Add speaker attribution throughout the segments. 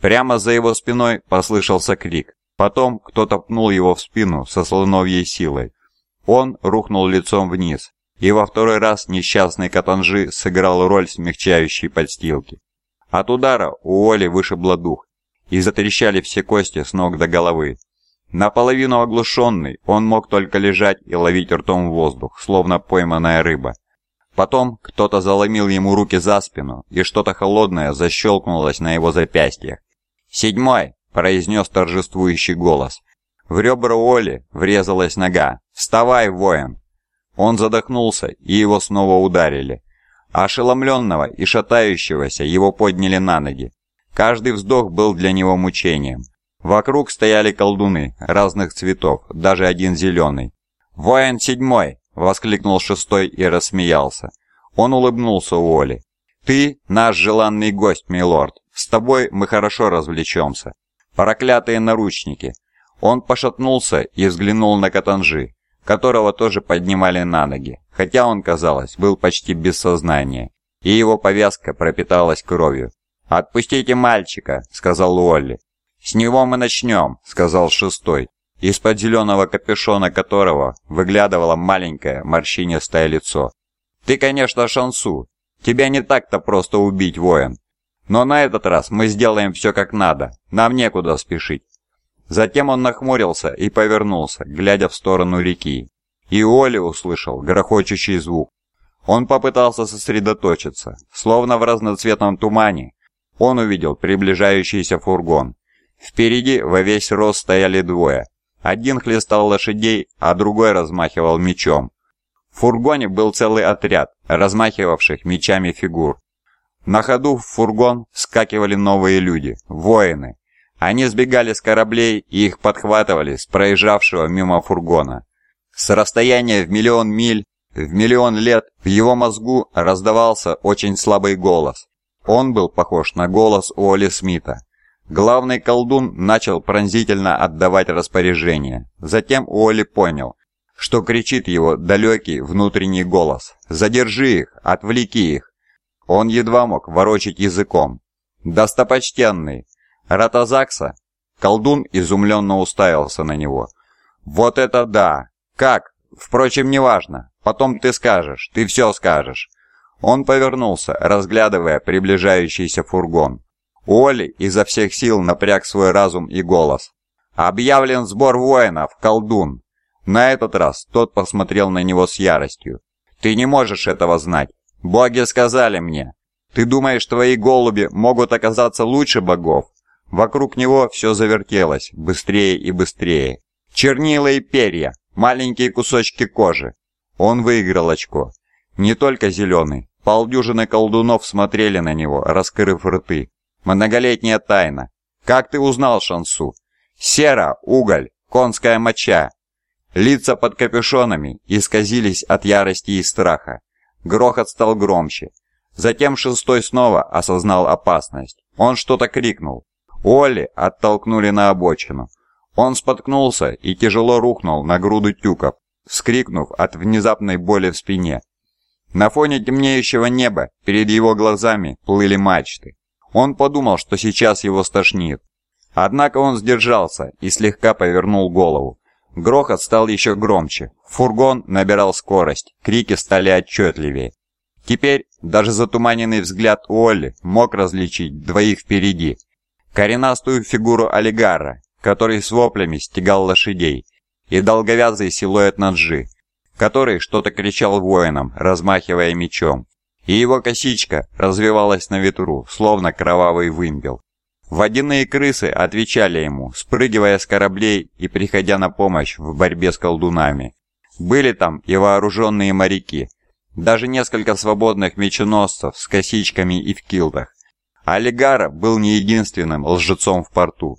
Speaker 1: Прямо за его спиной послышался крик. Потом кто-то пнул его в спину со слоновьей силой. Он рухнул лицом вниз, и во второй раз несчастный Катанжи сыграл роль смягчающей подстилки. От удара у Оли вышибло дух, и затрещали все кости с ног до головы. Наполовину оглушенный, он мог только лежать и ловить ртом воздух, словно пойманная рыба. Потом кто-то заломил ему руки за спину, и что-то холодное защелкнулось на его запястьях. «Седьмой!» – произнес торжествующий голос. В ребра Оли врезалась нога. «Вставай, воин!» Он задохнулся, и его снова ударили. Ошеломленного и шатающегося его подняли на ноги. Каждый вздох был для него мучением. Вокруг стояли колдуны разных цветов, даже один зеленый. «Воин седьмой!» – воскликнул шестой и рассмеялся. Он улыбнулся Уолли. «Ты наш желанный гость, милорд. С тобой мы хорошо развлечемся. Проклятые наручники!» Он пошатнулся и взглянул на Катанжи, которого тоже поднимали на ноги, хотя он, казалось, был почти без сознания, и его повязка пропиталась кровью. «Отпустите мальчика», — сказал Уолли. «С него мы начнем», — сказал шестой, из-под зеленого капюшона которого выглядывало маленькое морщинистое лицо. «Ты, конечно, шансу. Тебя не так-то просто убить, воин. Но на этот раз мы сделаем все как надо. Нам некуда спешить». Затем он нахмурился и повернулся, глядя в сторону реки. И Оли услышал грохочущий звук. Он попытался сосредоточиться, словно в разноцветном тумане. Он увидел приближающийся фургон. Впереди во весь рост стояли двое. Один хлестал лошадей, а другой размахивал мечом. В фургоне был целый отряд, размахивавших мечами фигур. На ходу в фургон скакивали новые люди, воины, они сбегали с кораблей и их подхватывали с проезжавшего мимо фургона. С расстояния в миллион миль, в миллион лет в его мозгу раздавался очень слабый голос. Он был похож на голос Уолли Смита. Главный колдун начал пронзительно отдавать распоряжения. Затем Уолли понял, что кричит его далекий внутренний голос. «Задержи их! Отвлеки их!» Он едва мог ворочить языком. «Достопочтенный! Ратазакса? Колдун изумленно уставился на него. «Вот это да! Как? Впрочем, неважно. Потом ты скажешь, ты все скажешь». Он повернулся, разглядывая приближающийся фургон. Уолли изо всех сил напряг свой разум и голос. «Объявлен сбор воинов, колдун!» На этот раз тот посмотрел на него с яростью. «Ты не можешь этого знать. Боги сказали мне. Ты думаешь, твои голуби могут оказаться лучше богов? Вокруг него все завертелось, быстрее и быстрее. Чернила и перья, маленькие кусочки кожи. Он выиграл очко. Не только зеленый. Полдюжины колдунов смотрели на него, раскрыв рты. Многолетняя тайна. Как ты узнал Шансу? Сера, уголь, конская моча. Лица под капюшонами исказились от ярости и страха. Грохот стал громче. Затем шестой снова осознал опасность. Он что-то крикнул. Олли оттолкнули на обочину. Он споткнулся и тяжело рухнул на груду тюков, вскрикнув от внезапной боли в спине. На фоне темнеющего неба перед его глазами плыли мачты. Он подумал, что сейчас его стошнит. Однако он сдержался и слегка повернул голову. Грохот стал еще громче. Фургон набирал скорость, крики стали отчетливее. Теперь даже затуманенный взгляд Уолли мог различить двоих впереди – коренастую фигуру олигара, который с воплями стегал лошадей, и долговязый силуэт Наджи, который что-то кричал воинам, размахивая мечом, и его косичка развивалась на ветру, словно кровавый вымпел. Водяные крысы отвечали ему, спрыгивая с кораблей и приходя на помощь в борьбе с колдунами. Были там и вооруженные моряки, даже несколько свободных меченосцев с косичками и в килтах, Олигара был не единственным лжецом в порту.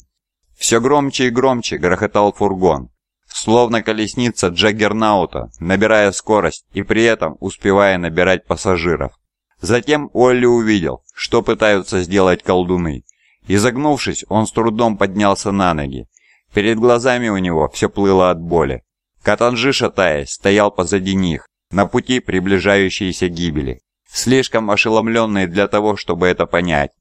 Speaker 1: Все громче и громче грохотал фургон, словно колесница Джаггернаута, набирая скорость и при этом успевая набирать пассажиров. Затем Олли увидел, что пытаются сделать колдуны. Изогнувшись, он с трудом поднялся на ноги. Перед глазами у него все плыло от боли. Катанжи, шатаясь, стоял позади них, на пути приближающейся гибели слишком ошеломленные для того, чтобы это понять.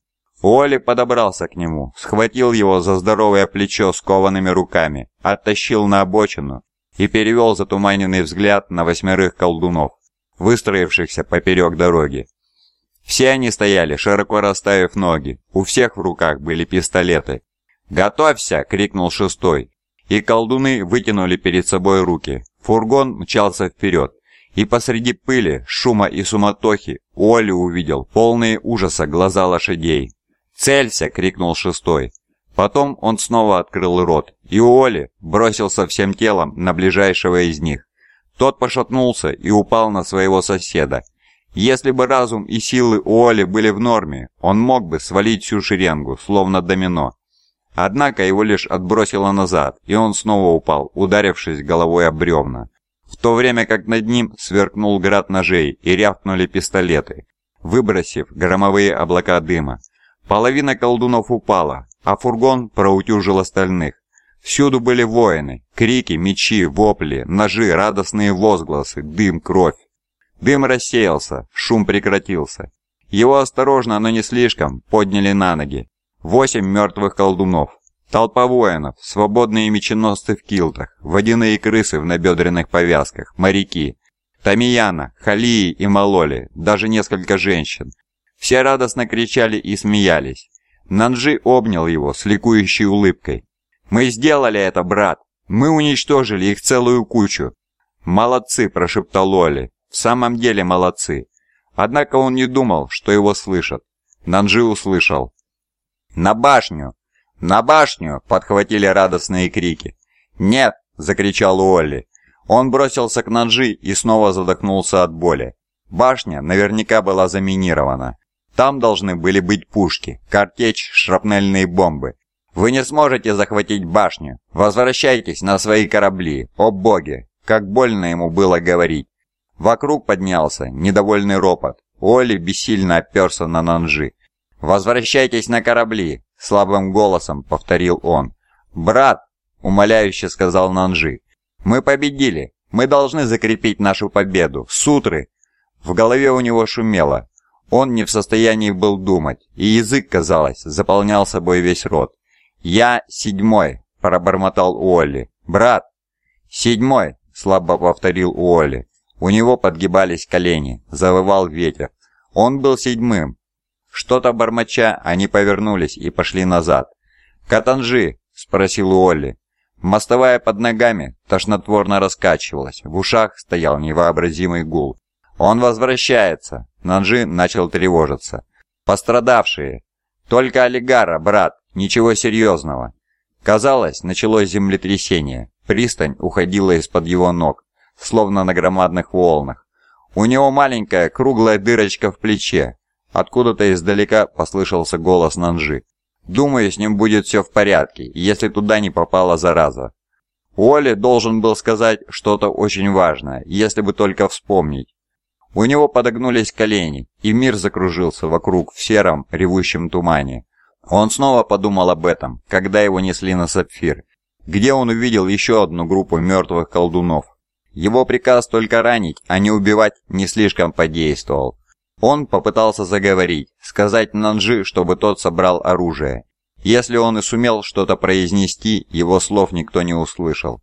Speaker 1: Уолли подобрался к нему, схватил его за здоровое плечо с коваными руками, оттащил на обочину и перевел затуманенный взгляд на восьмерых колдунов, выстроившихся поперек дороги. Все они стояли, широко расставив ноги, у всех в руках были пистолеты. «Готовься!» — крикнул шестой, и колдуны вытянули перед собой руки. Фургон мчался вперед, и посреди пыли, шума и суматохи Уолли увидел полные ужаса глаза лошадей. «Целься!» — крикнул шестой. Потом он снова открыл рот, и Уолли бросился всем телом на ближайшего из них. Тот пошатнулся и упал на своего соседа. Если бы разум и силы Уолли были в норме, он мог бы свалить всю шеренгу, словно домино. Однако его лишь отбросило назад, и он снова упал, ударившись головой об бревна. В то время как над ним сверкнул град ножей и рявкнули пистолеты, выбросив громовые облака дыма. Половина колдунов упала, а фургон проутюжил остальных. Всюду были воины, крики, мечи, вопли, ножи, радостные возгласы, дым, кровь. Дым рассеялся, шум прекратился. Его осторожно, но не слишком, подняли на ноги. Восемь мертвых колдунов. Толпа воинов, свободные меченосцы в килтах, водяные крысы в набедренных повязках, моряки. Тамияна, Халии и Малоли, даже несколько женщин, все радостно кричали и смеялись. Нанджи обнял его с ликующей улыбкой. «Мы сделали это, брат! Мы уничтожили их целую кучу!» «Молодцы!» – прошептал Оли. «В самом деле молодцы!» Однако он не думал, что его слышат. Нанджи услышал. «На башню! На башню!» – подхватили радостные крики. «Нет!» – закричал Уолли. Он бросился к Нанджи и снова задохнулся от боли. Башня наверняка была заминирована. Там должны были быть пушки, картечь, шрапнельные бомбы. Вы не сможете захватить башню. Возвращайтесь на свои корабли. О боги, как больно ему было говорить. Вокруг поднялся недовольный ропот. Оли бессильно оперся на Нанжи. «Возвращайтесь на корабли!» — слабым голосом повторил он. «Брат!» — умоляюще сказал Нанжи. «Мы победили! Мы должны закрепить нашу победу! Сутры!» В голове у него шумело. Он не в состоянии был думать, и язык, казалось, заполнял собой весь рот. «Я седьмой», — пробормотал Уолли. «Брат!» «Седьмой», — слабо повторил Уолли. У него подгибались колени, завывал ветер. Он был седьмым. Что-то бормоча, они повернулись и пошли назад. «Катанжи!» — спросил Уолли. Мостовая под ногами тошнотворно раскачивалась, в ушах стоял невообразимый гул. «Он возвращается!» Нанжи начал тревожиться. «Пострадавшие! Только олигара, брат, ничего серьезного!» Казалось, началось землетрясение. Пристань уходила из-под его ног, словно на громадных волнах. У него маленькая круглая дырочка в плече. Откуда-то издалека послышался голос Нанжи. «Думаю, с ним будет все в порядке, если туда не попала зараза». Уолли должен был сказать что-то очень важное, если бы только вспомнить. У него подогнулись колени, и мир закружился вокруг в сером, ревущем тумане. Он снова подумал об этом, когда его несли на сапфир, где он увидел еще одну группу мертвых колдунов. Его приказ только ранить, а не убивать, не слишком подействовал. Он попытался заговорить, сказать Нанжи, чтобы тот собрал оружие. Если он и сумел что-то произнести, его слов никто не услышал.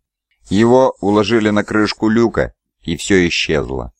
Speaker 1: Его уложили на крышку люка, и все исчезло.